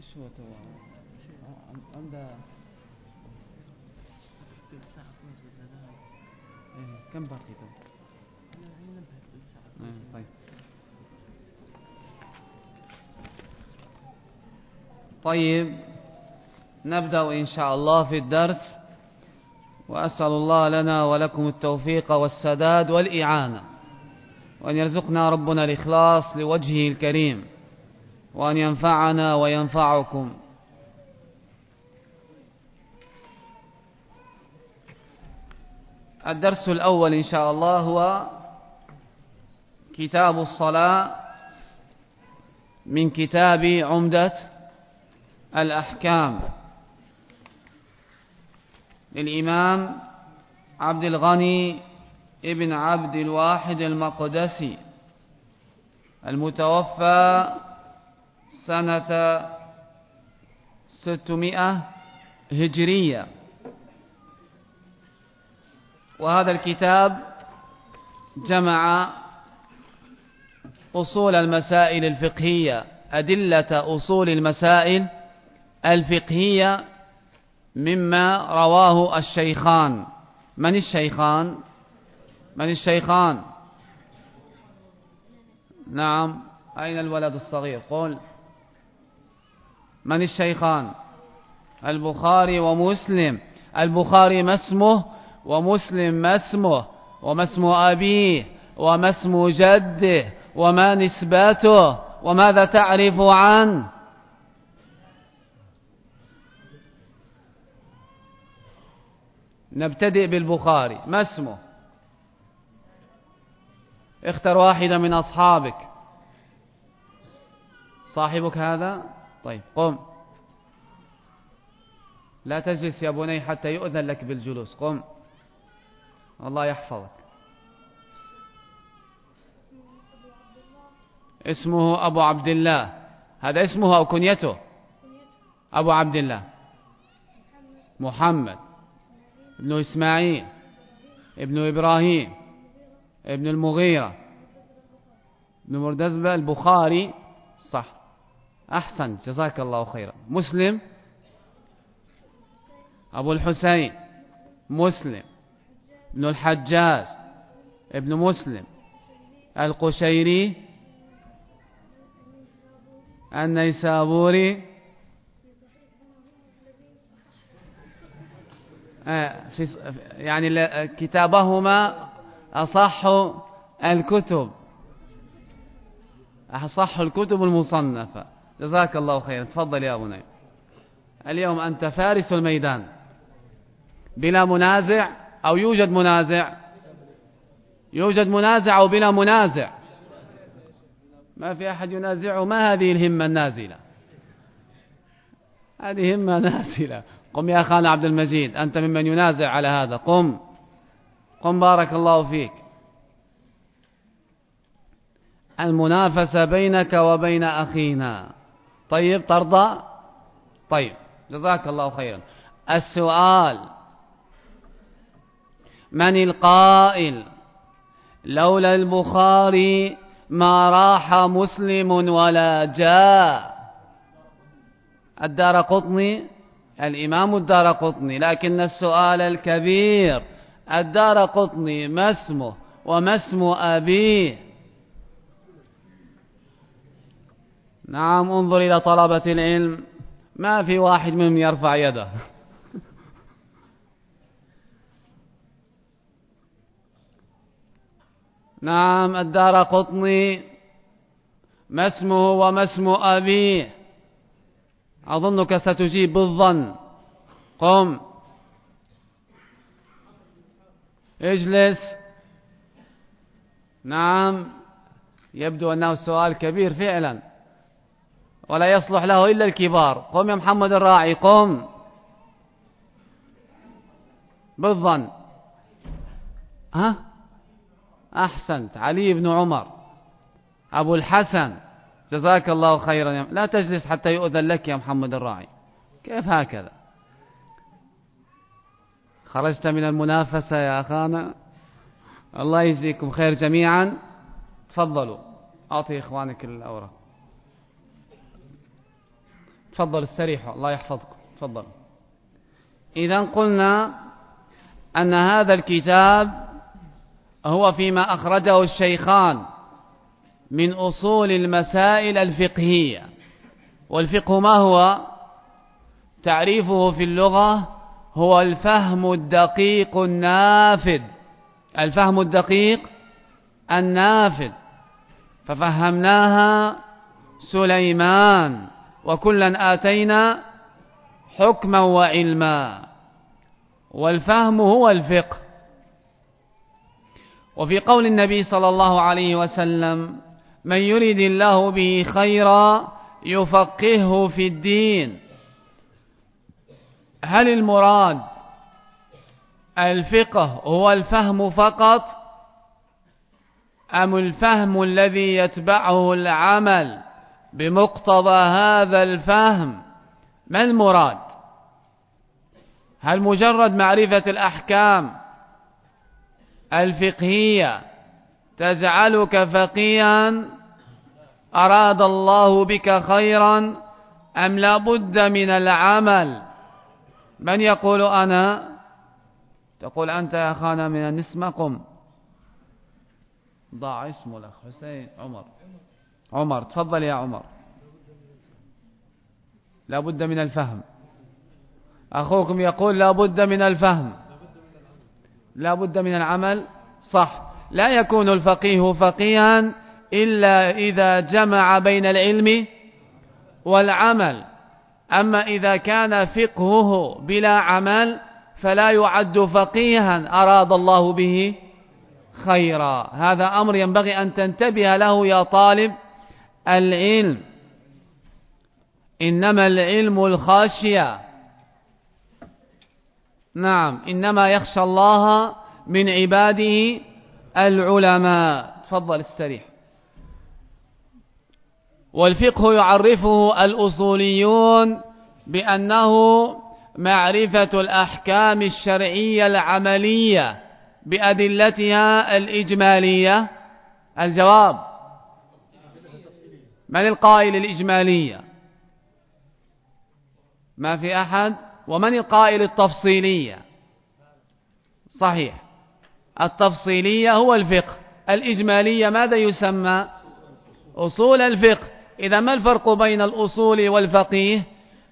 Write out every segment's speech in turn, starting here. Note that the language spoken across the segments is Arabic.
إيش هو تو. عنده إيه، كم باقي تو؟ إيه، طيب. طيب نبدأ إن شاء الله في الدرس. وأسأل الله لنا ولكم التوفيق والسداد والإعانة. وأن يرزقنا ربنا الإخلاص لوجهه الكريم. وأن ينفعنا وينفعكم. الدرس الأول إن شاء الله هو كتاب الصلاة من كتاب عمدة الأحكام. للإمام عبد الغني ابن عبد الواحد المقدسي المتوفى سنة ستمائة هجرية. وهذا الكتاب جمع أصول المسائل الفقهية أدلة أصول المسائل الفقهية مما رواه الشيخان. من الشيخان؟ من الشيخان؟ نعم. أين الولد الصغير؟ قل. من الشيخان؟ البخاري ومسلم. البخاري ما اسمه ومسلم ما اسمه وما اسم أبيه وما اسم جده وما نسبته وماذا تعرف عنه نبتدئ بالبخاري. ما اسمه؟ اختر واحدة من أصحابك. صاحبك هذا؟ طيب قم. لا تجلس يا بني حتى يؤذن لك بالجلوس. قم. الله يحفظك. اسمه أبو عبد الله. هذا اسمه أو كنيته؟ أبو عبد الله. محمد. ابن إسماعيل. ابن إبراهيم. ابن المغيرة. ابن مردزبة البخاري. صح. أحسن. جزاك الله خيرا. مسلم؟ أبو الحسين. مسلم. ابن الحجاج. ابن مسلم. القشيري. النيسابوري. آه، يعني كتابهما أصح الكتب. أصح الكتب المصنفة. جزاك الله خيرا. تفضل يا بني اليوم أنت فارس الميدان. بلا منازع أو يوجد منازع؟ يوجد منازع أو بلا منازع؟ ما في أحد ينازعه؟ ما هذه الهمة النازلة؟ هذه همة نازلة. قم يا أخانا عبد المجيد. أنت ممن ينازع على هذا. قم. قم بارك الله فيك. المنافسة بينك وبين أخينا. طيب ترضى؟ طيب جزاك الله خيرا. السؤال من القائل لولا البخاري ما راح مسلم ولا جاء؟ الدار قطني؟ الإمام الدار قطني لكن السؤال الكبير الدار قطني ما اسمه وما اسم أبيه؟ نعم انظر إلى طلبة العلم. ما في واحد منهم يرفع يده. نعم الدار قطني. ما اسمه وما اسم أبيه أظنك ستجيب بالظن قم. اجلس. نعم يبدو أنه سؤال كبير فعلا. ولا يصلح له إلا الكبار. قم يا محمد الراعي قم. بالظن. ها؟ أحسنت. علي بن عمر. أبو الحسن. جزاك الله خيرا. لا تجلس حتى يؤذن لك يا محمد الراعي. كيف هكذا؟ خرجت من المنافسة يا أخانا. الله يجزيكم خير جميعا. تفضلوا. أعطي إخوانك الأوراق. تفضل استريح الله يحفظكم. تفضل. إذا قلنا أن هذا الكتاب هو فيما أخرجه الشيخان من أصول المسائل الفقهية. والفقه ما هو؟ تعريفه في اللغة هو الفهم الدقيق النافذ. الفهم الدقيق النافذ. ففهمناها سليمان. وكلا آتينا حكما وعلما. والفهم هو الفقه. وفي قول النبي صلى الله عليه وسلم من يريد الله به خيرا يفقهه في الدين. هل المراد الفقه هو الفهم فقط؟ أم الفهم الذي يتبعه العمل؟ بمقتضى هذا الفهم ما المراد؟ هل مجرد معرفة الأحكام الفقهية تجعلك فقيها؟ أراد الله بك خيرا أم لا بد من العمل؟ من يقول أنا؟ تقول أنت يا أخانا من النسمة قم. ضاع اسمه الأخ حسين عمر. عمر تفضل يا عمر. لا بد من الفهم. أخوكم يقول لا بد من الفهم. لا بد من العمل. صح. لا يكون الفقيه فقيها إلا إذا جمع بين العلم والعمل. أما إذا كان فقهه بلا عمل فلا يعد فقيها. أراد الله به خيرا. هذا أمر ينبغي أن تنتبه له يا طالب. العلم. إنما العلم الخاشية. نعم إنما يخشى الله من عباده العلماء. تفضل استريح. والفقه يعرفه الأصوليون بأنه معرفة الأحكام الشرعية العملية بأدلتها الإجمالية. الجواب من القائل الإجمالية؟ ما في أحد؟ ومن القائل التفصيلية؟ صحيح. التفصيلية هو الفقه. الإجمالية ماذا يسمى؟ أصول الفقه. إذا ما الفرق بين الأصول والفقيه؟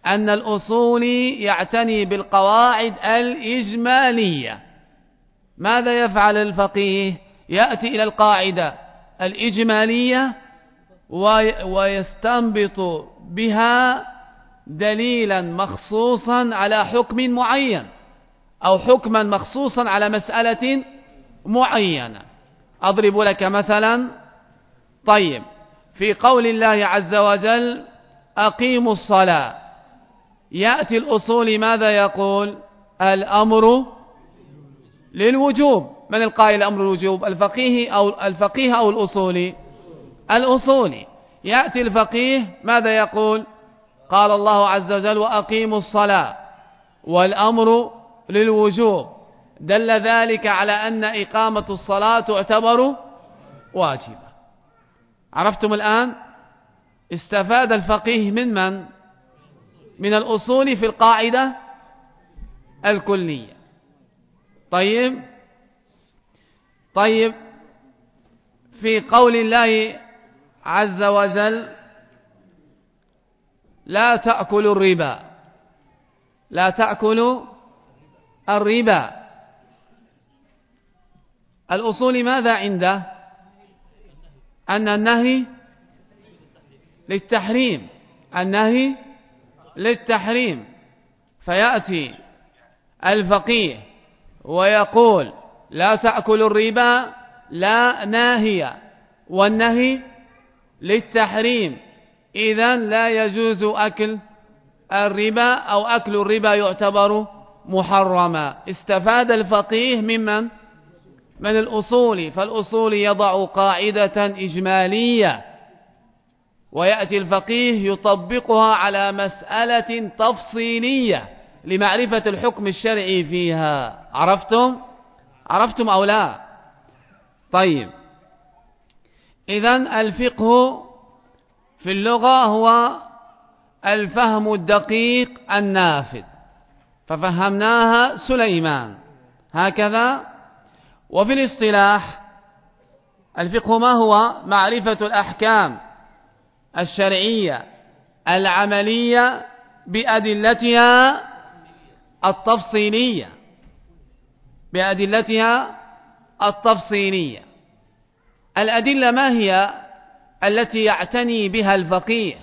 أن الأصول يعتني بالقواعد الإجمالية. ماذا يفعل الفقيه؟ يأتي إلى القاعدة. الإجمالية ويستنبط بها دليلا مخصوصا على حكم معين أو حكما مخصوصا على مسألة معينة. أضرب لك مثلا طيب في قول الله عز وجل أقيموا الصلاة. يأتي الأصول ماذا يقول؟ الأمر للوجوب. من القائل أمر الوجوب؟ الفقيه أو الفقيه أو الأصولي؟ الأصولي يأتي الفقيه ماذا يقول؟ قال الله عز وجل وأقيموا الصلاة والأمر للوجوب. دل ذلك على أن إقامة الصلاة تعتبر واجبة. عرفتم الآن؟ استفاد الفقيه من من؟ من الأصول في القاعدة الكلية. طيب؟ طيب في قول الله عز وجل لا تأكلوا الربا. لا تأكلوا الربا. الأصول ماذا عنده؟ أن النهي للتحريم. النهي للتحريم. فيأتي الفقيه ويقول لا تأكل الربا لا ناهية والنهي للتحريم. إذا لا يجوز أكل الربا أو أكل الربا يعتبر محرما. استفاد الفقيه ممن؟ من الأصول. فالأصول يضع قاعدة إجمالية. ويأتي الفقيه يطبقها على مسألة تفصيلية لمعرفة الحكم الشرعي فيها. عرفتم؟ عرفتم أو لا؟ طيب. إذا الفقه في اللغة هو الفهم الدقيق النافذ. ففهمناها سليمان. هكذا. وفي الاصطلاح الفقه ما هو؟ معرفة الأحكام الشرعية العملية بأدلتها التفصيلية. بأدلتها التفصيلية. الأدلة ما هي التي يعتني بها الفقيه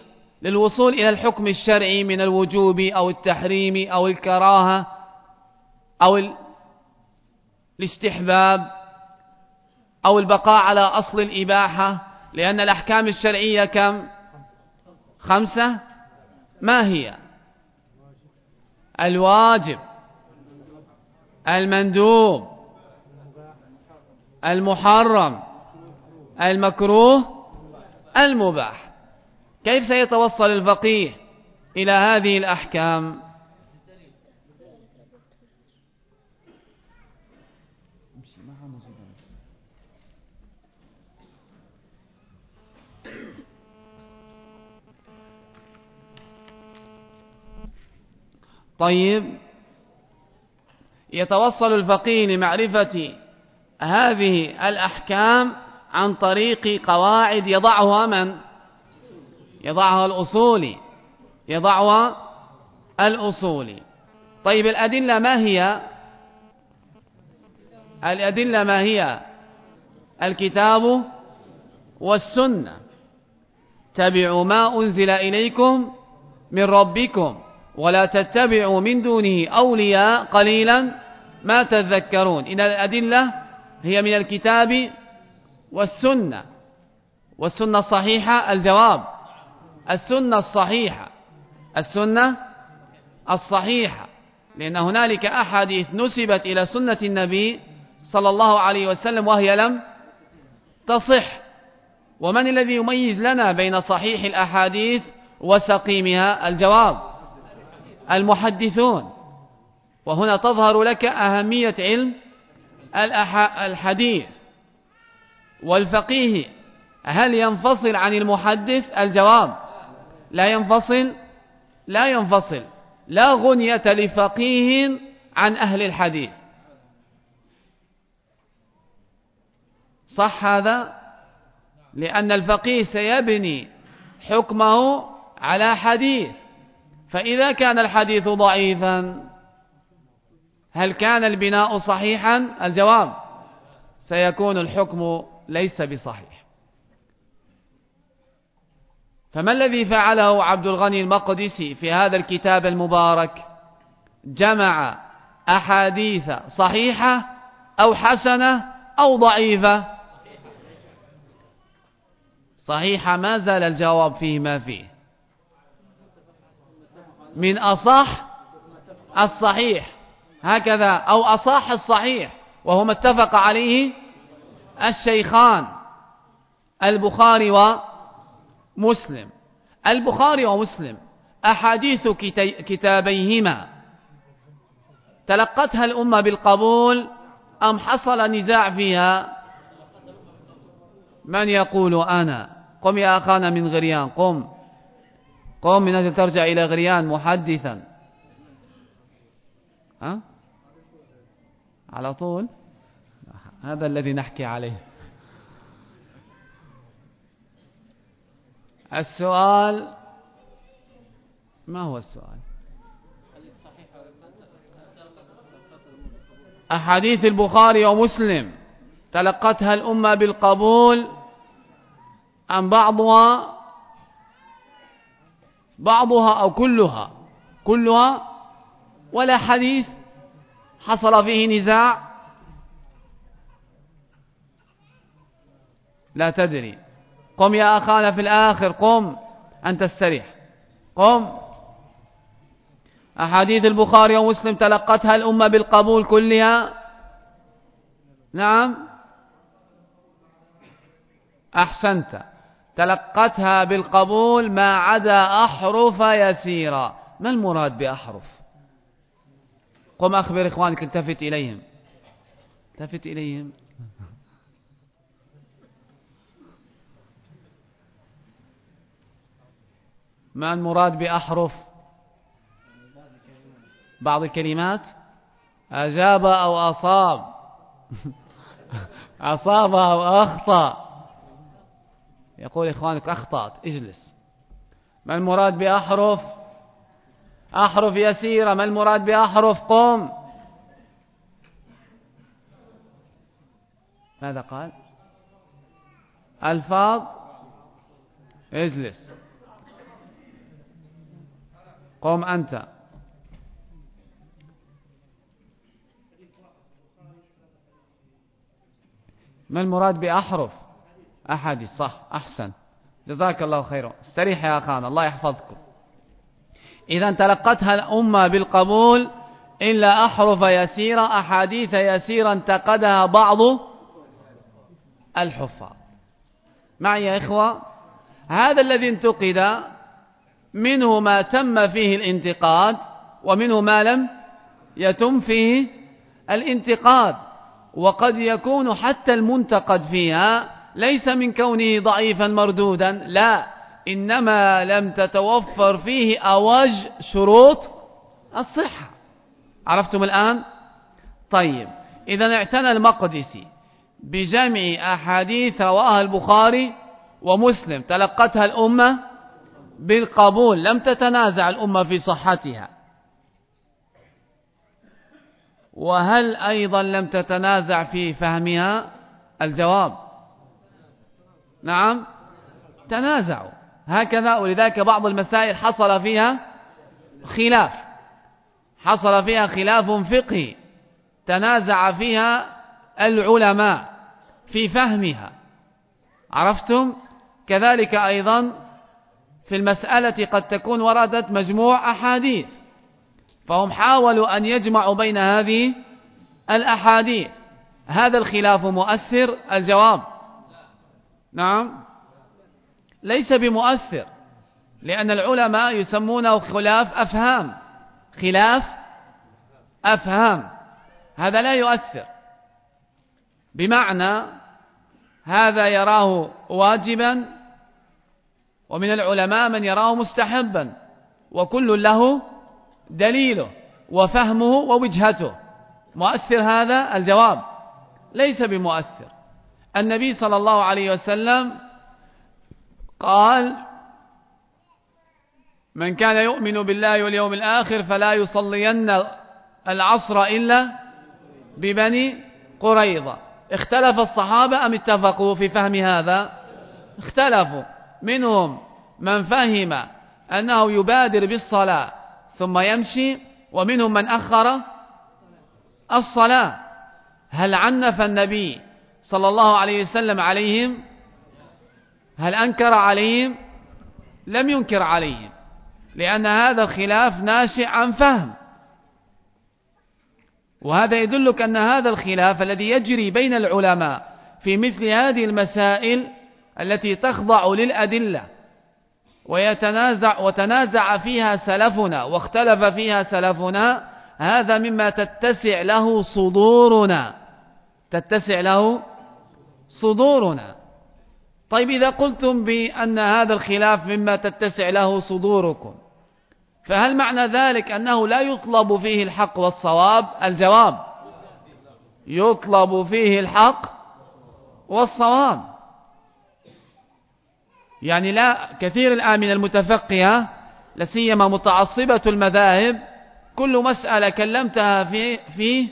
للوصول إلى الحكم الشرعي من الوجوب أو التحريم أو الكراهة أو الاستحباب أو البقاء على أصل الإباحة؟ لأن الأحكام الشرعية كم؟ خمسة؟ ما هي؟ الواجب المندوب المحرم. المكروه المباح. كيف سيتوصل الفقيه إلى هذه الأحكام؟ طيب يتوصل الفقيه لمعرفة هذه الأحكام عن طريق قواعد يضعها من؟ يضعها الأصولي يضعها الأصولي طيب الأدلة ما هي؟ الأدلة ما هي؟ الكتاب والسنة. تبعوا ما أنزل إليكم من ربكم ولا تتبعوا من دونه أولياء قليلا ما تذكرون. إن الأدلة هي من الكتاب والسنة. والسنة الصحيحة الجواب. السنة الصحيحة. السنة الصحيحة. لأن هنالك أحاديث نسبت إلى سنة النبي صلى الله عليه وسلم وهي لم تصح. ومن الذي يميز لنا بين صحيح الأحاديث وسقيمها؟ الجواب. المحدثون. وهنا تظهر لك أهمية علم الحديث. والفقيه هل ينفصل عن المحدث؟ الجواب لا ينفصل لا ينفصل. لا غنية لفقيه عن أهل الحديث. صح هذا؟ لأن الفقيه سيبني حكمه على حديث. فإذا كان الحديث ضعيفا هل كان البناء صحيحا؟ الجواب سيكون الحكم ليس بصحيح. فما الذي فعله عبد الغني المقدسي في هذا الكتاب المبارك؟ جمع أحاديث صحيحة أو حسنة أو ضعيفة؟ صحيحة ما زال الجواب فيه ما فيه. من أصح الصحيح هكذا أو أصح الصحيح وهو ما اتفق عليه الشيخان البخاري ومسلم. البخاري ومسلم أحاديث كتابيهما. تلقتها الأمة بالقبول أم حصل نزاع فيها؟ من يقول أنا؟ قم يا أخانا من غريان. قم. قم من أجل ترجع إلى غريان محدثا. ها؟ على طول؟ هذا الذي نحكي عليه. السؤال ما هو السؤال؟ أحاديث البخاري ومسلم تلقتها الأمة بالقبول أم بعضها بعضها أو كلها؟ كلها؟ ولا حديث حصل فيه نزاع؟ لا تدري. قم يا أخانا في الآخر. قم أن تستريح قم. أحاديث البخاري ومسلم تلقتها الأمة بالقبول كلها. نعم. أحسنت. تلقتها بالقبول ما عدا أحرف يسيرا. ما المراد بأحرف؟ قم أخبر إخوانك التفت إليهم. التفت إليهم. ما المراد بأحرف؟ بعض الكلمات؟ أجاب أو أصاب. أصاب أو أخطأ. يقول إخوانك أخطأت اجلس. ما المراد بأحرف؟ أحرف يسيرة. ما المراد بأحرف؟ قم. ماذا قال؟ ألفاظ؟ اجلس. قم أنت. ما المراد بأحرف؟ أحاديث صح أحسن. جزاك الله خيرا. استريح يا أخانا الله يحفظكم. إذا تلقتها الأمة بالقبول إلا أحرف يسيرة أحاديث يسيرة انتقدها بعض الحفاظ. معي يا إخوة هذا الذي انتقد منه ما تم فيه الانتقاد ومنه ما لم يتم فيه الانتقاد وقد يكون حتى المنتقد فيها ليس من كونه ضعيفا مردودا لا إنما لم تتوفر فيه أوج شروط الصحة. عرفتم الآن؟ طيب إذا اعتنى المقدسي بجمع أحاديث رواها البخاري ومسلم تلقتها الأمة بالقبول لم تتنازع الأمة في صحتها. وهل أيضا لم تتنازع في فهمها؟ الجواب. نعم. تنازعوا. هكذا ولذلك بعض المسائل حصل فيها خلاف. حصل فيها خلاف فقهي. تنازع فيها العلماء في فهمها. عرفتم؟ كذلك أيضا في المسألة قد تكون وردت مجموع أحاديث. فهم حاولوا أن يجمعوا بين هذه الأحاديث. هذا الخلاف مؤثر؟ الجواب. نعم. ليس بمؤثر لأن العلماء يسمونه خلاف أفهام. خلاف أفهام. هذا لا يؤثر. بمعنى هذا يراه واجبا ومن العلماء من يراه مستحبا وكل له دليله وفهمه ووجهته. مؤثر هذا الجواب. ليس بمؤثر. النبي صلى الله عليه وسلم قال من كان يؤمن بالله واليوم الآخر فلا يصلين العصر إلا ببني قريظة. اختلف الصحابة أم اتفقوا في فهم هذا؟ اختلفوا. منهم من فهم أنه يبادر بالصلاة ثم يمشي ومنهم من أخر الصلاة. هل عنف النبي صلى الله عليه وسلم عليهم؟ هل أنكر عليهم؟ لم ينكر عليهم لأن هذا الخلاف ناشئ عن فهم. وهذا يدلك أن هذا الخلاف الذي يجري بين العلماء في مثل هذه المسائل التي تخضع للأدلة ويتنازع وتنازع فيها سلفنا واختلف فيها سلفنا هذا مما تتسع له صدورنا. تتسع له صدورنا. طيب إذا قلتم بأن هذا الخلاف مما تتسع له صدوركم فهل معنى ذلك أنه لا يطلب فيه الحق والصواب؟ الجواب يطلب فيه الحق والصواب. يعني لا كثير الآن من المتفقهة لسيما متعصبة المذاهب كل مسألة كلمتها فيه, فيه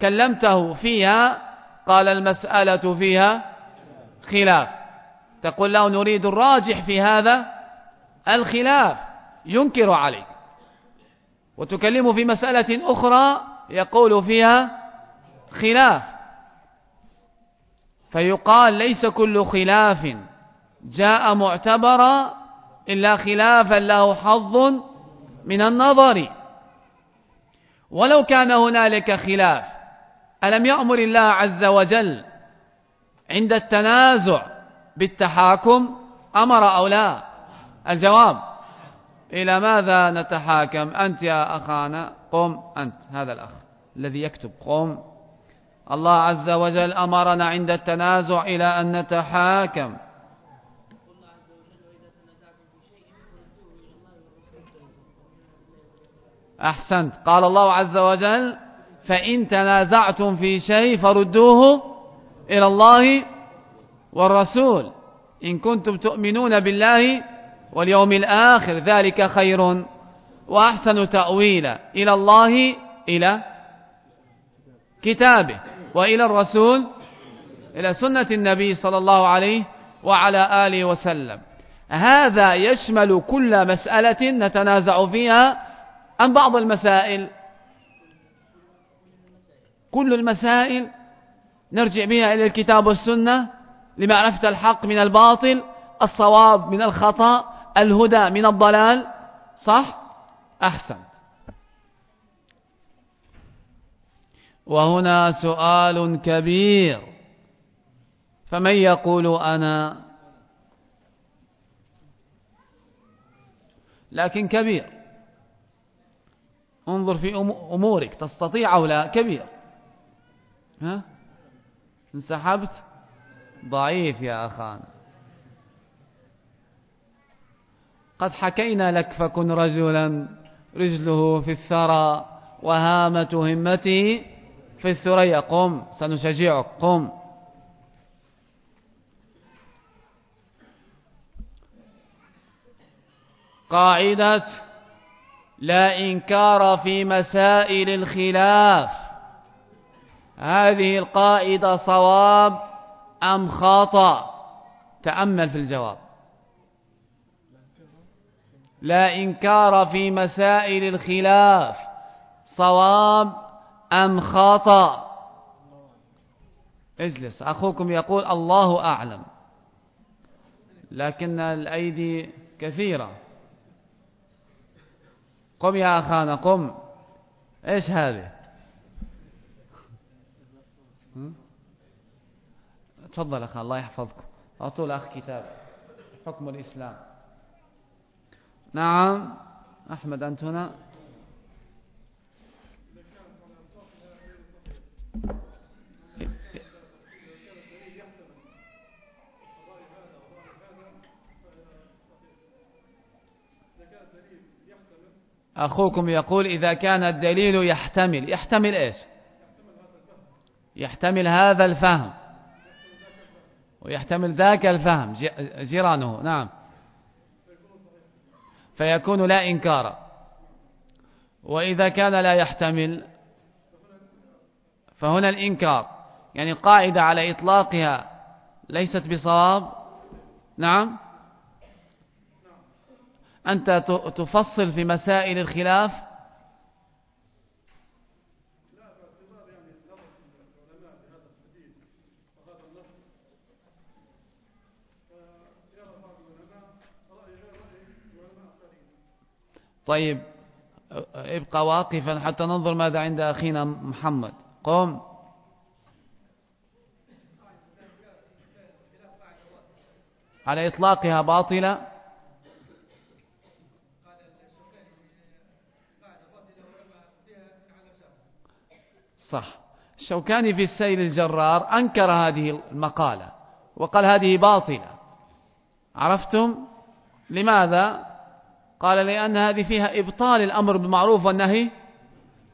كلمته فيها قال المسألة فيها خلاف. تقول له نريد الراجح في هذا الخلاف ينكر عليك. وتكلمه في مسألة أخرى يقول فيها خلاف. فيقال ليس كل خلاف جاء معتبرا إلا خلافا له حظ من النظر. ولو كان هنالك خلاف ألم يأمر الله عز وجل عند التنازع بالتحاكم؟ أمر أو لا؟ الجواب إلى ماذا نتحاكم؟ أنت يا أخانا قم أنت هذا الأخ الذي يكتب قم. الله عز وجل أمرنا عند التنازع إلى أن نتحاكم. أحسنت. قال الله عز وجل فإن تنازعتم في شيء فردوه إلى الله والرسول. إن كنتم تؤمنون بالله واليوم الآخر ذلك خير وأحسن تأويلا. إلى الله إلى كتابه وإلى الرسول إلى سنة النبي صلى الله عليه وعلى آله وسلم. هذا يشمل كل مسألة نتنازع فيها عن بعض المسائل؟ كل المسائل نرجع بها إلى الكتاب والسنة لمعرفة الحق من الباطل الصواب من الخطأ الهدى من الضلال. صح؟ أحسن. وهنا سؤال كبير. فمن يقول أنا؟ لكن كبير. انظر في أمورك تستطيع أو لا؟ كبير. ها؟ انسحبت؟ ضعيف يا أخانا قد حكينا لك فكن رجلا رجله في الثرى وهامة همته في الثريا. قم سنشجعك قم. قاعدة لا إنكار في مسائل الخلاف. هذه القاعدة صواب أم خطأ تأمل في الجواب. لا إنكار في مسائل الخلاف صواب أم خطأ اجلس أخوكم يقول الله أعلم لكن الأيدي كثيرة. قم يا أخانا قم. إيش هذه؟ تفضل أخا الله يحفظكم. أعطوا الأخ كتاب حكم الإسلام. نعم. أحمد أنت هنا؟ أخوكم يقول إذا كان الدليل يحتمل يحتمل إيش؟ يحتمل هذا الفهم. ويحتمل ذاك الفهم جيرانه نعم. فيكون لا إنكارا وإذا كان لا يحتمل فهنا الإنكار. يعني قاعدة على إطلاقها ليست بصواب. نعم. أنت تفصل في مسائل الخلاف؟ طيب ابقى واقفا حتى ننظر ماذا عند أخينا محمد. قم. على إطلاقها باطلة. صح. الشوكاني في السيل الجرار أنكر هذه المقالة وقال هذه باطلة. عرفتم؟ لماذا؟ قال لأن هذه فيها إبطال الأمر بالمعروف والنهي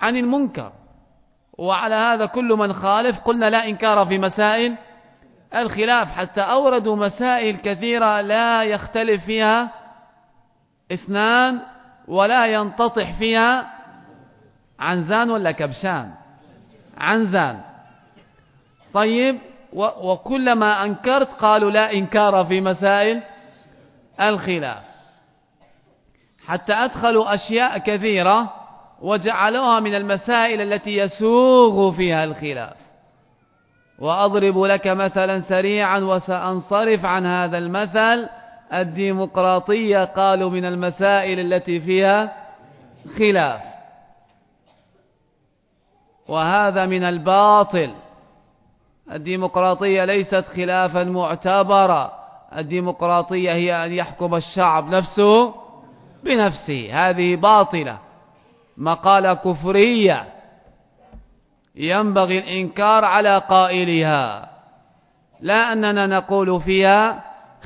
عن المنكر. وعلى هذا كل من خالف قلنا لا إنكار في مسائل الخلاف حتى أوردوا مسائل كثيرة لا يختلف فيها اثنان ولا ينتطح فيها عنزان ولا كبشان. عنزان طيب وكلما أنكرت قالوا لا إنكار في مسائل الخلاف. حتى أدخلوا أشياء كثيرة وجعلوها من المسائل التي يسوغ فيها الخلاف. وأضرب لك مثلا سريعا وسأنصرف عن هذا المثل. الديمقراطية قالوا من المسائل التي فيها خلاف. وهذا من الباطل. الديمقراطية ليست خلافا معتبرا الديمقراطية هي أن يحكم الشعب نفسه بنفسه. هذه باطلة. مقالة كفرية. ينبغي الإنكار على قائلها. لا أننا نقول فيها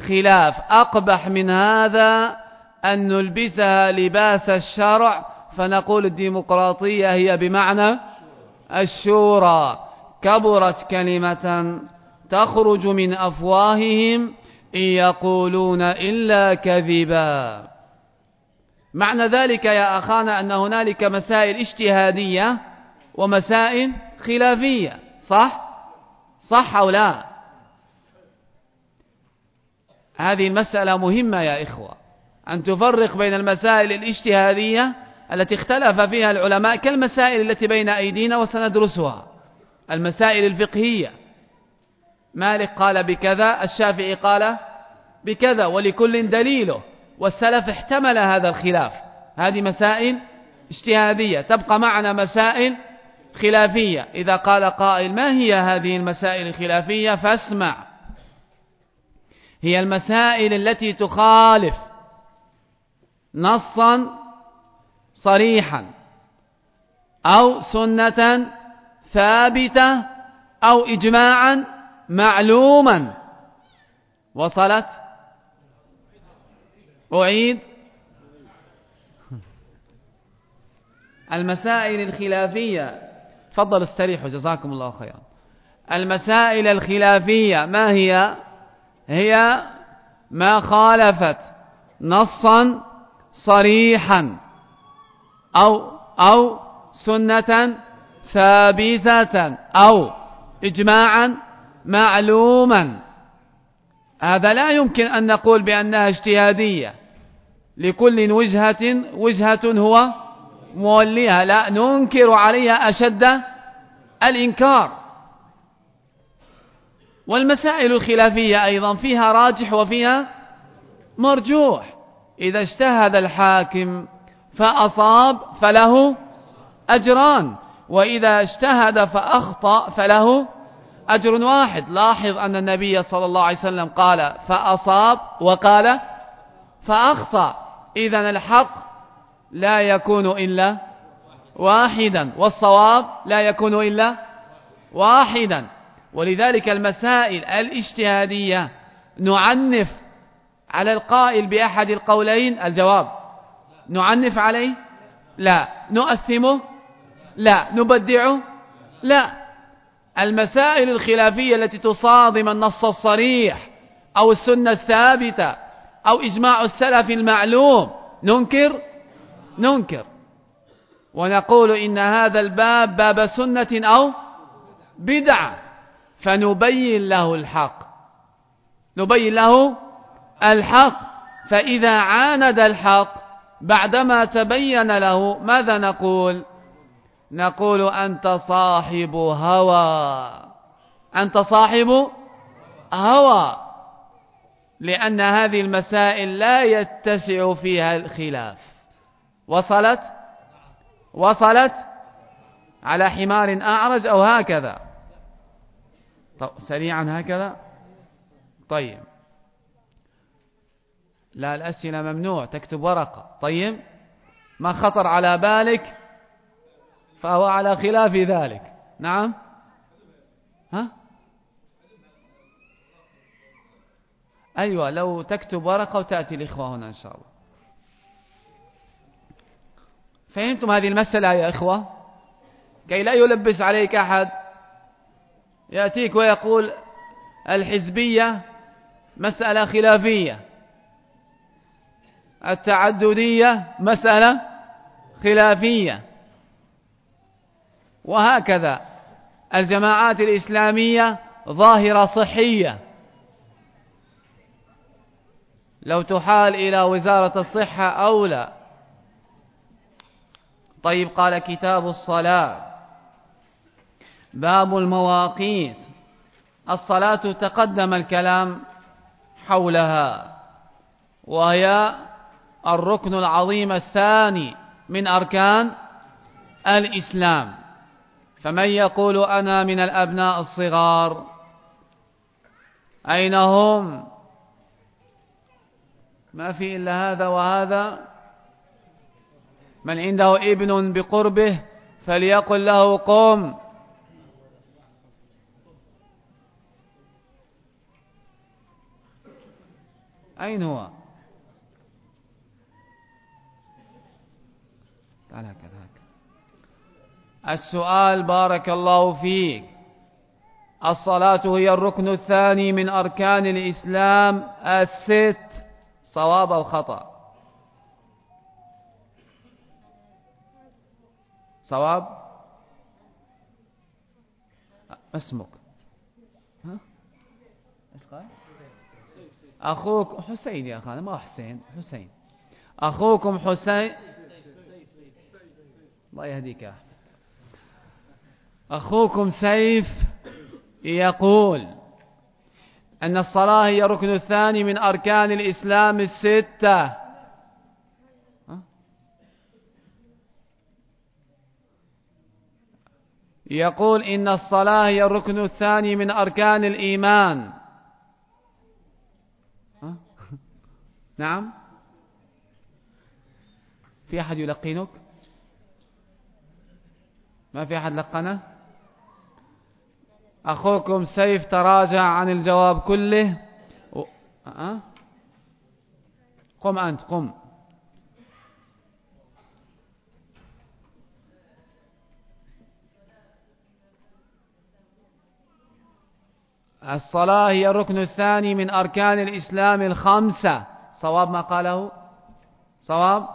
خلاف. أقبح من هذا أن نلبسها لباس الشرع. فنقول الديمقراطية هي بمعنى الشورى كبرت كلمة تخرج من أفواههم إن يقولون إلا كذبا معنى ذلك يا أخانا أن هنالك مسائل اجتهادية ومسائل خلافية صح؟ صح أو لا؟ هذه المسألة مهمة يا إخوة أن تفرق بين المسائل الاجتهادية التي اختلف فيها العلماء كالمسائل التي بين أيدينا وسندرسها. المسائل الفقهية. مالك قال بكذا الشافعي قال بكذا ولكل دليله. والسلف احتمل هذا الخلاف. هذه مسائل اجتهادية. تبقى معنا مسائل خلافية. إذا قال قائل ما هي هذه المسائل الخلافية؟ فاسمع. هي المسائل التي تخالف نصا صريحا أو سنة ثابتة أو إجماعا معلوما. وصلت؟ أعيد. المسائل الخلافية. فضل استريحوا جزاكم الله خيرا. المسائل الخلافية ما هي؟ هي ما خالفت نصا صريحا. أو أو سنة ثابتة أو إجماعا معلوما. هذا لا يمكن أن نقول بأنها اجتهادية. لكل وجهة وجهة هو موليها. لا ننكر عليها أشد الإنكار. والمسائل الخلافية أيضا فيها راجح وفيها مرجوح. إذا اجتهد الحاكم فأصاب فله أجران وإذا اجتهد فأخطأ فله أجر واحد. لاحظ أن النبي صلى الله عليه وسلم قال فأصاب وقال فأخطأ. إذا الحق لا يكون إلا واحدا والصواب لا يكون إلا واحدا. ولذلك المسائل الاجتهادية نعنف على القائل بأحد القولين. الجواب نعنف عليه؟ لا. نؤثمه؟ لا. نبدعه؟ لا. المسائل الخلافية التي تصادم النص الصريح أو السنة الثابتة أو إجماع السلف المعلوم ننكر؟ ننكر. ونقول إن هذا الباب باب سنة أو بدعة. فنبين له الحق. نبين له الحق. فإذا عاند الحق بعدما تبين له ماذا نقول؟ نقول أنت صاحب هوى. أنت صاحب هوى. لأن هذه المسائل لا يتسع فيها الخلاف. وصلت؟ وصلت؟ على حمار أعرج أو هكذا؟ سريعا هكذا؟ طيب. لا الأسئلة ممنوع تكتب ورقة. طيب؟ ما خطر على بالك؟ فهو على خلاف ذلك. نعم؟ ها؟ أيوة لو تكتب ورقة وتأتي الإخوة هنا إن شاء الله. فهمتم هذه المسألة يا إخوة؟ كي لا يلبس عليك أحد. يأتيك ويقول الحزبية مسألة خلافية. التعددية مسألة خلافية. وهكذا الجماعات الإسلامية ظاهرة صحية. لو تحال إلى وزارة الصحة أو لا. طيب قال كتاب الصلاة. باب المواقيت. الصلاة تقدم الكلام حولها وهي الركن العظيم الثاني من أركان الإسلام. فمن يقول أنا من الأبناء الصغار أين هم؟ ما في إلا هذا وهذا. من عنده ابن بقربه فليقل له قم. أين هو؟ تعال هكذا السؤال بارك الله فيك. الصلاة هي الركن الثاني من أركان الإسلام الست صواب أو خطأ صواب؟ اسمك. ها؟ أخوك حسين يا أخي ما حسين حسين. أخوكم حسين الله يهديك. يا أخوكم سيف يقول أن الصلاة هي الركن الثاني من أركان الإسلام الستة. يقول إن الصلاة هي الركن الثاني من أركان الإيمان. نعم. في أحد يلقنك؟ ما في أحد لقنه؟ أخوكم سيف تراجع عن الجواب كله. أه؟ قم أنت قم. الصلاة هي الركن الثاني من أركان الإسلام الخمسة. صواب ما قاله؟ صواب؟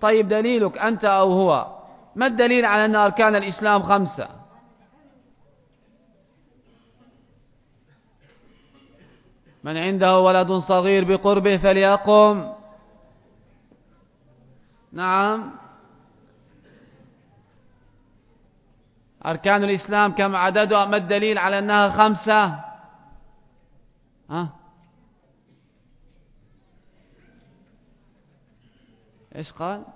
طيب دليلك أنت أو هو؟ ما الدليل على أن أركان الإسلام خمسة؟ من عنده ولد صغير بقربه فليقم. نعم. أركان الإسلام كم عددها ما الدليل على أنها خمسة؟ ها؟ إيش قال؟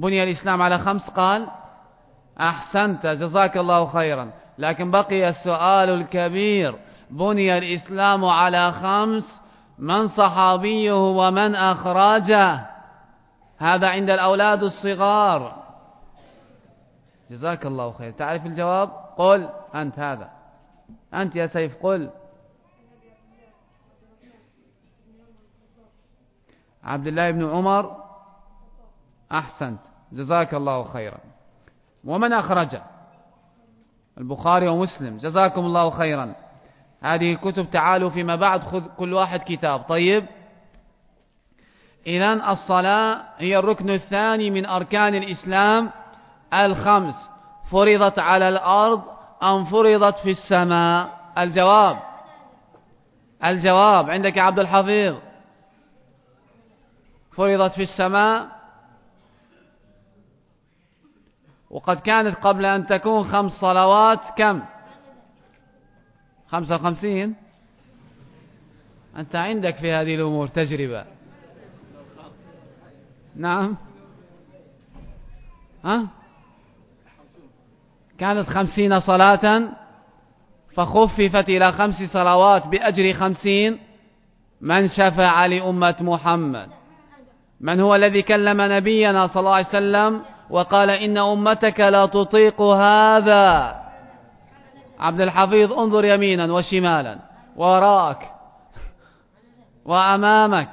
بني الإسلام على خمس قال أحسنت جزاك الله خيرا. لكن بقي السؤال الكبير بني الإسلام على خمس من صحابيه ومن أخرجه هذا عند الأولاد الصغار. جزاك الله خير. تعرف الجواب؟ قل أنت هذا. أنت يا سيف قل. عبد الله بن عمر أحسنت. جزاك الله خيرا. ومن أخرجه البخاري ومسلم. جزاكم الله خيرا. هذه كتب تعالوا فيما بعد. خذ كل واحد كتاب. طيب. إذا الصلاة هي الركن الثاني من أركان الإسلام الخمس. فرضت على الأرض أم فرضت في السماء؟ الجواب. الجواب. عندك عبد الحفيظ. فرضت في السماء وقد كانت قبل أن تكون خمس صلوات كم؟ خمسة وخمسين؟ أنت عندك في هذه الأمور تجربة. نعم. ها؟ كانت خمسين صلاة فخففت إلى خمس صلوات بأجر خمسين. من شفع لأمة محمد؟ من هو الذي كلم نبينا صلى الله عليه وسلم؟ وقال إن أمتك لا تطيق هذا. عبد الحفيظ انظر يمينا وشمالا. وراءك وأمامك.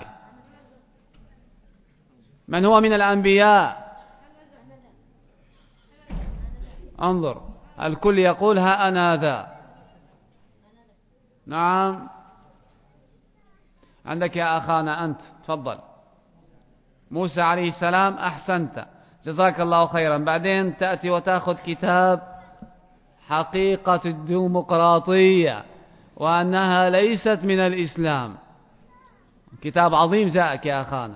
من هو من الأنبياء؟ انظر. الكل يقول ها أنا ذا. نعم. عندك يا أخانا أنت تفضل. موسى عليه السلام أحسنت. جزاك الله خيرا. بعدين تأتي وتأخذ كتاب حقيقة الديمقراطية وأنها ليست من الإسلام. كتاب عظيم جاءك يا أخانا.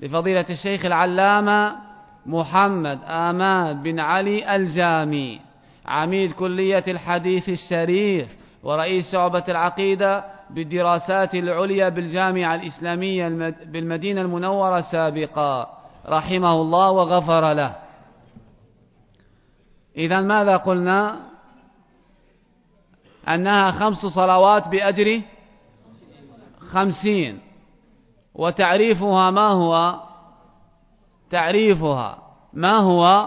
لفضيلة الشيخ العلامة محمد آمان بن علي الجامي عميد كلية الحديث الشريف ورئيس شعبة العقيدة بالدراسات العليا بالجامعة الإسلامية بالمدينة المنورة سابقا رحمه الله وغفر له. إذا ماذا قلنا؟ أنها خمس صلوات بأجر خمسين. وتعريفها ما هو؟ تعريفها ما هو؟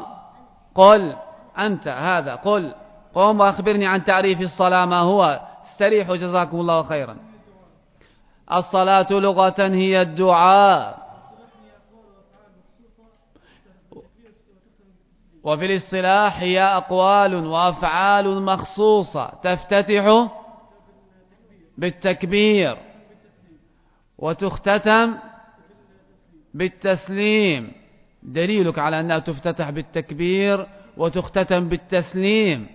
قل أنت هذا قل. قم وأخبرني عن تعريف الصلاة ما هو. استريحوا جزاكم الله خيرا. الصلاة لغة هي الدعاء. وفي الاصطلاح هي أقوال وأفعال مخصوصة تفتتح بالتكبير وتختتم بالتسليم. دليلك على أنها تفتتح بالتكبير وتختتم بالتسليم.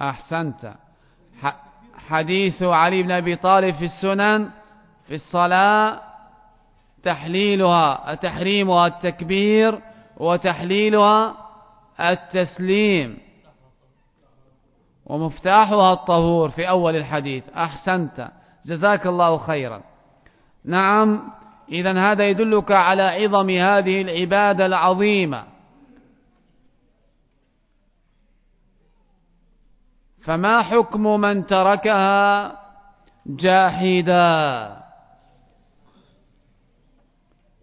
أحسنت. حديث علي بن أبي طالب في السنن في الصلاة تحليلها تحريمها التكبير وتحليلها التسليم ومفتاحها الطهور في أول الحديث. أحسنت. جزاك الله خيرا. نعم إذا هذا يدلك على عظم هذه العبادة العظيمة. فما حكم من تركها جاحدا؟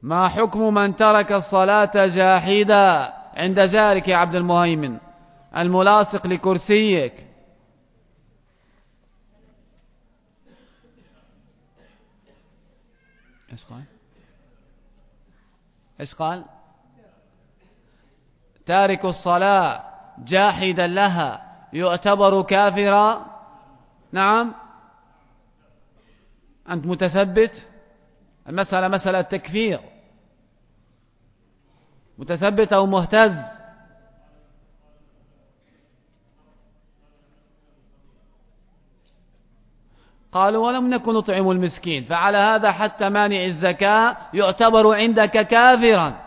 ما حكم من ترك الصلاة جاحدا عند جارك يا عبد المهيمن؟ الملاصق لكرسيك. إيش قال؟ إيش قال؟ تارك الصلاة جاحدا لها يعتبر كافرا؟ نعم. أنت متثبت؟ المسألة مسألة تكفير. متثبت أو مهتز. قالوا ولم نكن نطعم المسكين فعلى هذا حتى مانع الزكاة يعتبر عندك كافرا.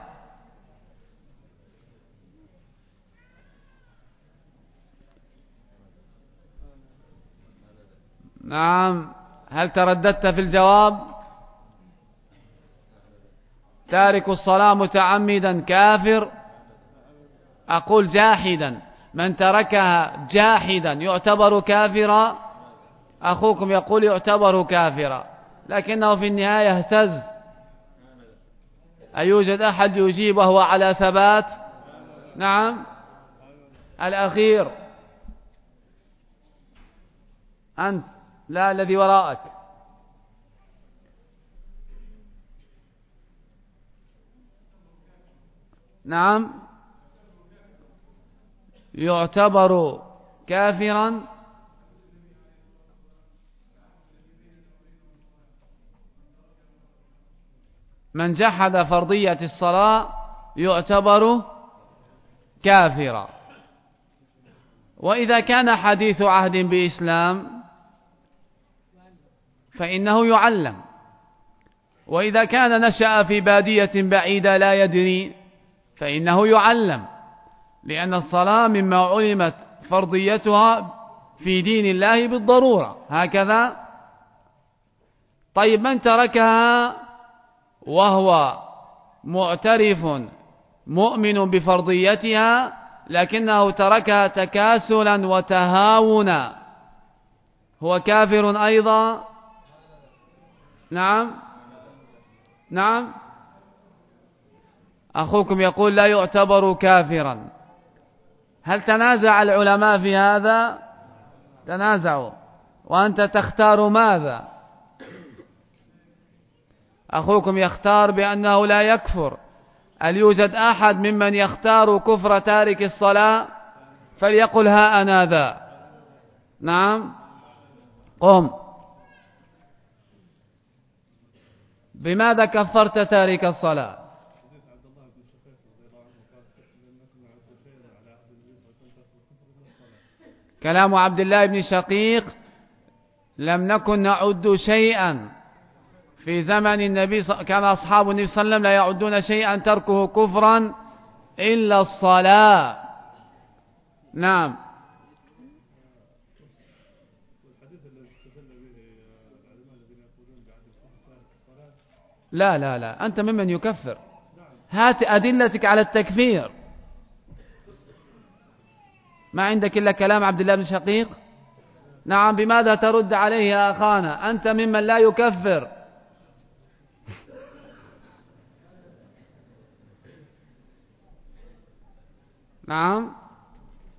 نعم هل ترددت في الجواب؟ تارك الصلاة متعمدا كافر أقول جاحدا. من تركها جاحدا يعتبر كافرا؟ أخوكم يقول يعتبر كافرا. لكنه في النهاية اهتز. أيوجد أحد يجيب وهو على ثبات؟ نعم. الأخير. أنت لا الذي وراءك. نعم. يعتبر كافرا. من جحد فرضية الصلاة يعتبر كافرا. وإذا كان حديث عهد بإسلام فإنه يعلم. وإذا كان نشأ في بادية بعيدة لا يدري فإنه يعلم لأن الصلاة مما علمت فرضيتها في دين الله بالضرورة. هكذا؟ طيب من تركها وهو معترف مؤمن بفرضيتها لكنه تركها تكاسلا وتهاونا هو كافر أيضا؟ نعم. نعم. أخوكم يقول لا يعتبر كافرا. هل تنازع العلماء في هذا؟ تنازعوا. وأنت تختار ماذا؟ أخوكم يختار بأنه لا يكفر. هل يوجد أحد ممن يختار كفر تارك الصلاة؟ فليقل ها أنا ذا. نعم. قم. بماذا كفرت تارك الصلاة؟ كلام عبد الله بن شقيق لم نكن نعد شيئا. في زمن النبي كان أصحاب النبي صلى الله عليه وسلم لا يعدون شيئا تركه كفرا إلا الصلاة. نعم. لا لا لا. أنت ممن يكفر. هات أدلتك على التكفير. ما عندك إلا كلام عبد الله بن شقيق؟ نعم بماذا ترد عليه يا أخانا؟ أنت ممن لا يكفر. نعم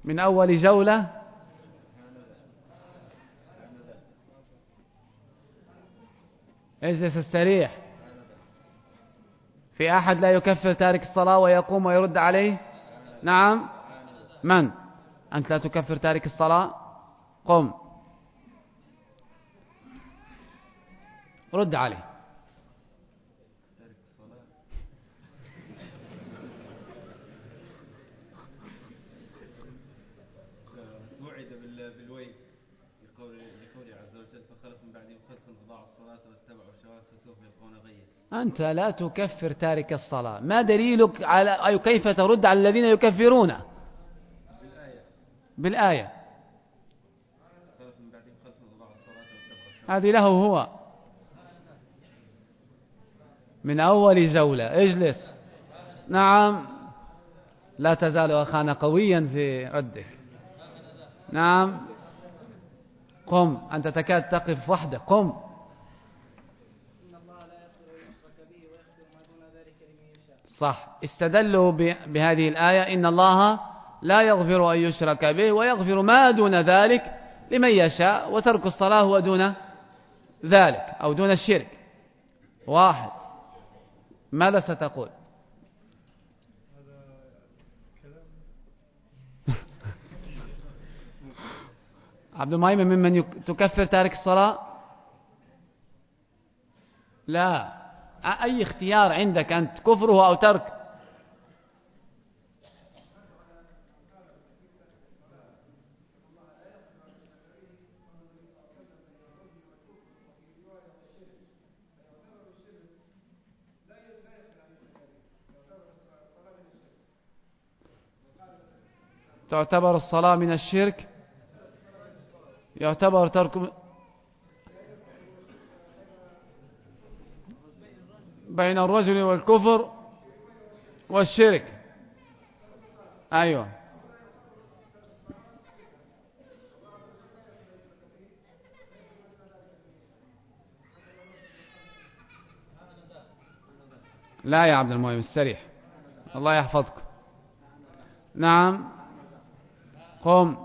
من أول جولة. اجلس استريح في أحد لا يكفر تارك الصلاة ويقوم ويرد عليه؟ نعم من؟ أنت لا تكفر تارك الصلاة؟ قم. رد عليه. أنت لا تكفر تارك الصلاة. ما دليلك على أي كيف ترد على الذين يكفرون؟ بالآية. هذه له هو. من أول جولة اجلس. نعم. لا تزال أخانا قويا في ردك نعم. قم. أنت تكاد تقف وحدك. قم. صح. استدلوا بهذه الآية. إن الله لا يغفر أن يشرك به ويغفر ما دون ذلك لمن يشاء وترك الصلاة هو دون ذلك أو دون الشرك. واحد. ماذا ستقول؟ عبد المهيمن ممن تكفر تارك الصلاة؟ لا. أي اختيار عندك أنت كفره أو ترك؟ تعتبر الصلاة من الشرك؟ يعتبر ترك بين الرجل والكفر والشرك. أيوة. لا يا عبد المهم استريح الله يحفظكم نعم. قم.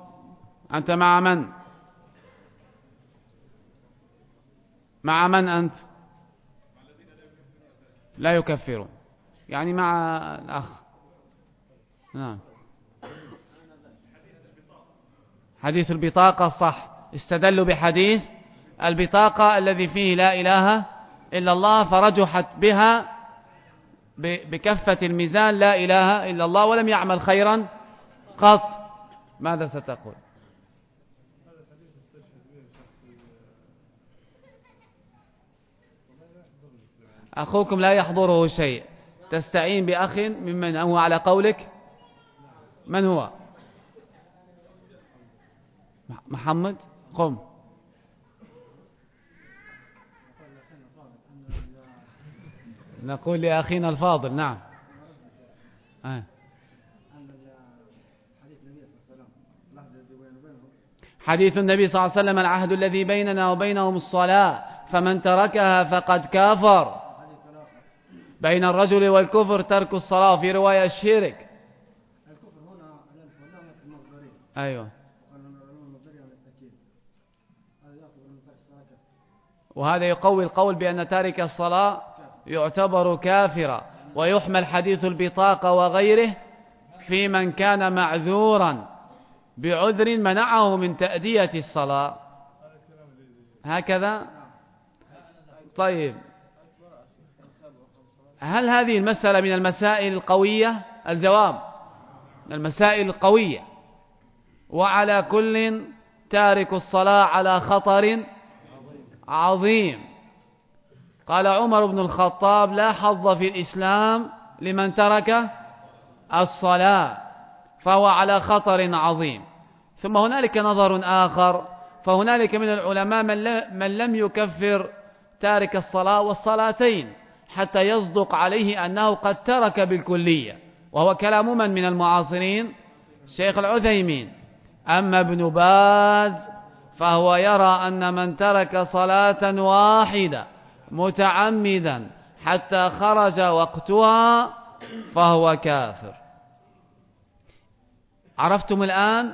أنت مع من؟ مع من أنت؟ لا يكفرون. يعني مع الأخ. نعم. حديث البطاقة صح. استدلوا بحديث البطاقة الذي فيه لا إله إلا الله فرجحت بها بكفة الميزان لا إله إلا الله ولم يعمل خيرا قط. ماذا ستقول؟ أخوكم لا يحضره شيء. تستعين بأخ ممن هو على قولك؟ من هو؟ محمد قم. نقول لأخينا الفاضل نعم. آه. حديث النبي صلى الله عليه وسلم العهد الذي بيننا وبينهم الصلاة فمن تركها فقد كافر. بين الرجل والكفر ترك الصلاة في رواية الشرك. أيوة. وهذا يقوي القول بأن تارك الصلاة يعتبر كافرا ويحمل حديث البطاقة وغيره في من كان معذورا. بعذر منعه من تأدية الصلاة. هكذا؟ طيب. هل هذه المسألة من المسائل القوية؟ الجواب. المسائل القوية. وعلى كل تارك الصلاة على خطر عظيم. قال عمر بن الخطاب لا حظ في الإسلام لمن ترك الصلاة. فهو على خطر عظيم. ثم هنالك نظر آخر فهنالك من العلماء من لم يكفر تارك الصلاة والصلاتين حتى يصدق عليه أنه قد ترك بالكلية وهو كلام من؟ من المعاصرين. الشيخ العثيمين. أما ابن باز فهو يرى أن من ترك صلاة واحدة متعمدا حتى خرج وقتها فهو كافر. عرفتم الآن؟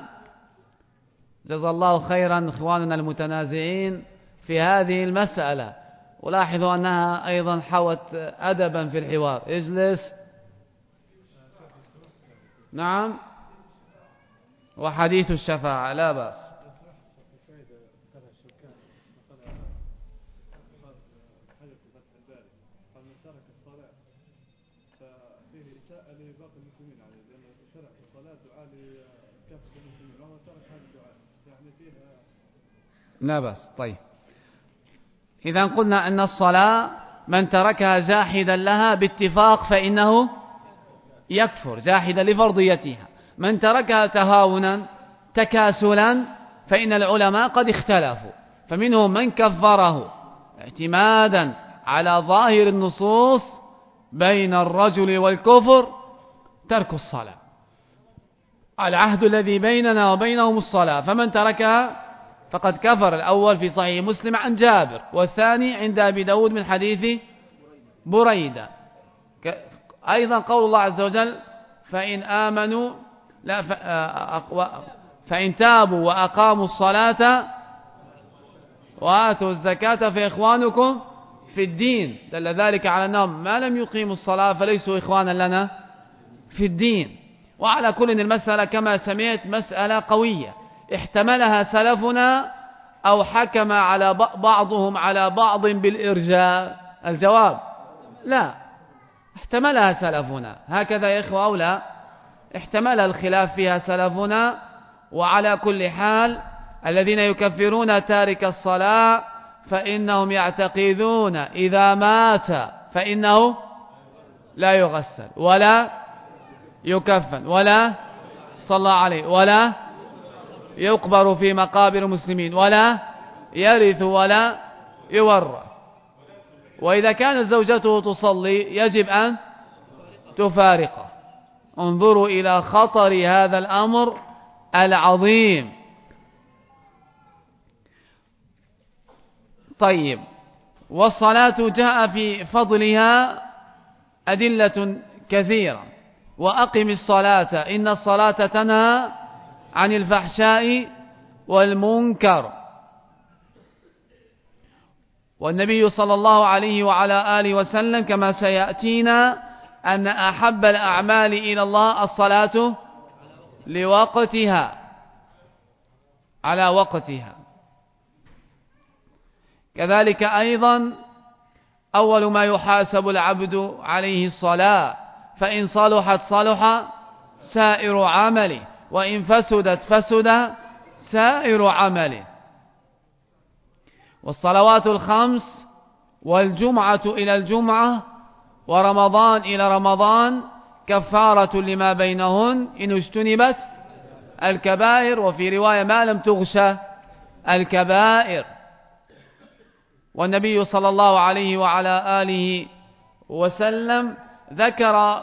جزا الله خيرا إخواننا المتنازعين في هذه المسألة. ولاحظوا أنها أيضا حوت أدبا في الحوار. اجلس. نعم. وحديث الشفاعة لا بأس. لا بأس. طيب. إذا قلنا أن الصلاة من تركها جاحدا لها باتفاق فإنه يكفر جاحدا لفرضيتها. من تركها تهاونا تكاسلا فإن العلماء قد اختلفوا. فمنهم من كفره اعتمادا على ظاهر النصوص بين الرجل والكفر ترك الصلاة. العهد الذي بيننا وبينهم الصلاة. فمن تركها فقد كفر الأول في صحيح مسلم عن جابر والثاني عند أبي داود من حديث بريدة. أيضا قول الله عز وجل فإن آمنوا لا فإن تابوا وأقاموا الصلاة وآتوا الزكاة فإخوانكم في الدين دل ذلك على أنهم ما لم يقيموا الصلاة فليسوا إخوانا لنا في الدين. وعلى كل المسألة كما سمعت مسألة قوية. احتملها سلفنا أو حكم على بعضهم على بعض بالإرجاء. الجواب لا احتملها سلفنا. هكذا يا إخوة أو لا احتمل الخلاف فيها سلفنا. وعلى كل حال الذين يكفرون تارك الصلاة فإنهم يعتقدون إذا مات فإنه لا يغسل ولا يكفن ولا صلى عليه ولا يقبر في مقابر المسلمين ولا يرث ولا يورث وإذا كانت زوجته تصلي يجب أن تفارقه انظروا إلى خطر هذا الأمر العظيم. طيب والصلاة جاء في فضلها أدلة كثيرة. وأقم الصلاة إن الصلاة تنهى عن الفحشاء والمنكر. والنبي صلى الله عليه وعلى آله وسلم كما سيأتينا أن أحب الأعمال إلى الله الصلاة لوقتها. على وقتها. كذلك أيضا أول ما يحاسب العبد عليه الصلاة فإن صلحت صلح سائر عمله. وإن فسدت فسد سائر عمله. والصلوات الخمس والجمعة إلى الجمعة ورمضان إلى رمضان كفارة لما بينهن. إن اجتنبت الكبائر وفي رواية ما لم تغشى الكبائر. والنبي صلى الله عليه وعلى آله وسلم ذكر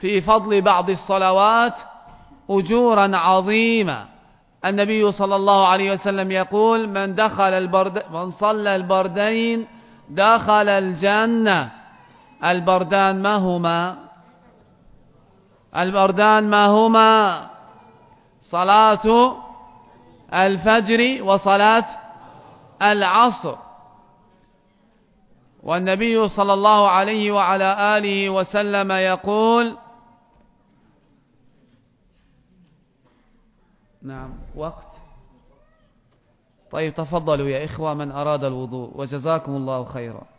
في فضل بعض الصلوات أجورا عظيمة النبي صلى الله عليه وسلم يقول من دخل البرد من صلى البردين دخل الجنة. البردان ما هما؟ البردان ما هما؟ صلاة الفجر وصلاة العصر. والنبي صلى الله عليه وعلى آله وسلم يقول نعم وقت. طيب تفضلوا يا إخوة من أراد الوضوء وجزاكم الله خيرا.